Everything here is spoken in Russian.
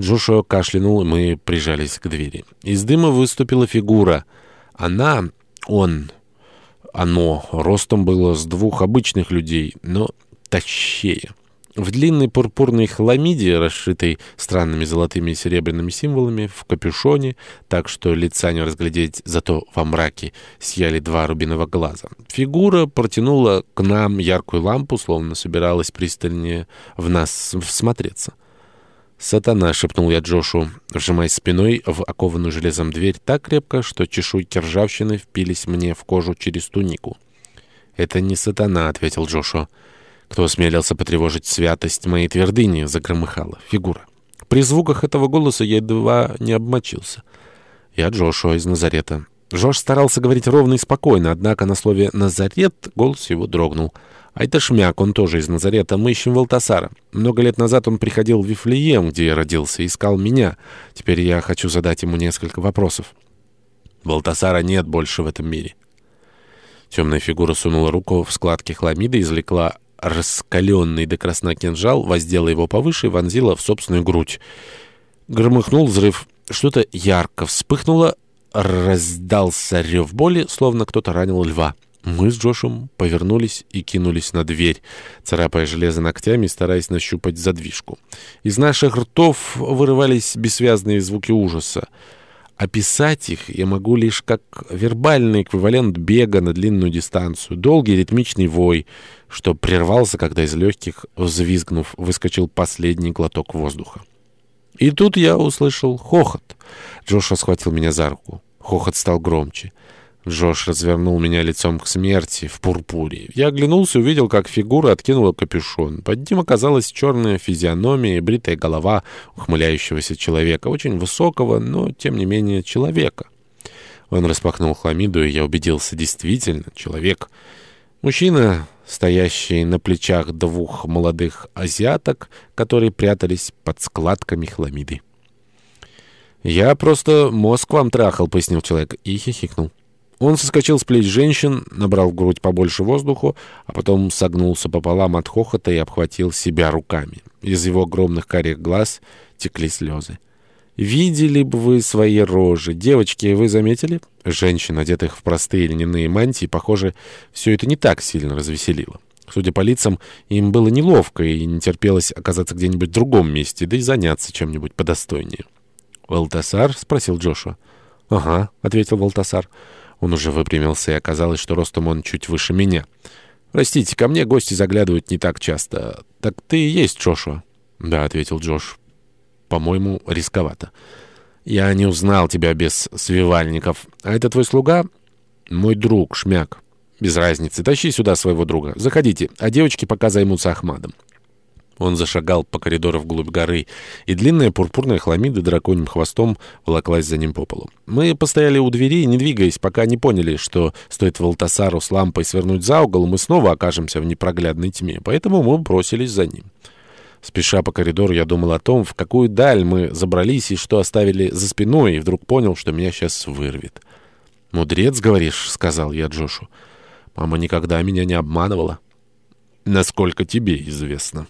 Джошуа кашлянул, и мы прижались к двери. Из дыма выступила фигура. Она, он, оно, ростом было с двух обычных людей, но тащее. В длинной пурпурной хламиде, расшитой странными золотыми и серебряными символами, в капюшоне, так что лица не разглядеть, зато во мраке сияли два рубиновых глаза. Фигура протянула к нам яркую лампу, словно собиралась пристальнее в нас всмотреться. «Сатана!» — шепнул я Джошу, вжимаясь спиной в окованную железом дверь так крепко, что чешуйки ржавчины впились мне в кожу через тунику. «Это не сатана», — ответил Джошуа. Кто осмелился потревожить святость моей твердыни, загромыхала фигура. При звуках этого голоса я едва не обмочился. Я Джошуа из Назарета. Джош старался говорить ровно и спокойно, однако на слове «Назарет» голос его дрогнул. А это Шмяк, он тоже из Назарета. Мы ищем Валтасара. Много лет назад он приходил в Вифлеем, где я родился, искал меня. Теперь я хочу задать ему несколько вопросов. Валтасара нет больше в этом мире. Темная фигура сунула руку в складки хламиды извлекла раскаленный до красна кинжал, воздела его повыше и вонзила в собственную грудь. Громыхнул взрыв. Что-то ярко вспыхнуло, раздался рев боли, словно кто-то ранил льва. Мы с Джошем повернулись и кинулись на дверь, царапая железо ногтями, стараясь нащупать задвижку. Из наших ртов вырывались бессвязные звуки ужаса. Описать их я могу лишь как вербальный эквивалент бега на длинную дистанцию, долгий ритмичный вой, что прервался, когда из легких, взвизгнув, выскочил последний глоток воздуха. И тут я услышал хохот. Джоша схватил меня за руку. Хохот стал громче. Джош развернул меня лицом к смерти в пурпуре. Я оглянулся и увидел, как фигура откинула капюшон. Под ним оказалась черная физиономия и бритая голова ухмыляющегося человека, очень высокого, но, тем не менее, человека. Он распахнул хламиду, и я убедился, действительно, человек. Мужчина, стоящий на плечах двух молодых азиаток, которые прятались под складками хламиды. «Я просто мозг вам трахал», — пояснил человек и хихикнул. Он соскочил с плеч женщин, набрал в грудь побольше воздуху, а потом согнулся пополам от хохота и обхватил себя руками. Из его огромных карих глаз текли слезы. «Видели бы вы свои рожи. Девочки, вы заметили?» Женщин, одетых в простые льняные мантии, похоже, все это не так сильно развеселило. Судя по лицам, им было неловко и не терпелось оказаться где-нибудь в другом месте, да и заняться чем-нибудь подостойнее. «Валтасар?» — спросил Джошуа. «Ага», — ответил Валтасар. Он уже выпрямился, и оказалось, что ростом он чуть выше меня. «Простите, ко мне гости заглядывают не так часто. Так ты и есть Джошуа?» «Да», — ответил Джош. «По-моему, рисковато». «Я не узнал тебя без свивальников. А это твой слуга?» «Мой друг, Шмяк». «Без разницы. Тащи сюда своего друга. Заходите, а девочки пока займутся Ахмадом». Он зашагал по коридору вглубь горы, и длинная пурпурная хламида драконьим хвостом волоклась за ним по полу. Мы постояли у двери, не двигаясь, пока не поняли, что стоит Валтасару с лампой свернуть за угол, мы снова окажемся в непроглядной тьме, поэтому мы бросились за ним. Спеша по коридору, я думал о том, в какую даль мы забрались и что оставили за спиной, и вдруг понял, что меня сейчас вырвет. «Мудрец, говоришь?» — сказал я Джошу. «Мама никогда меня не обманывала». «Насколько тебе известно».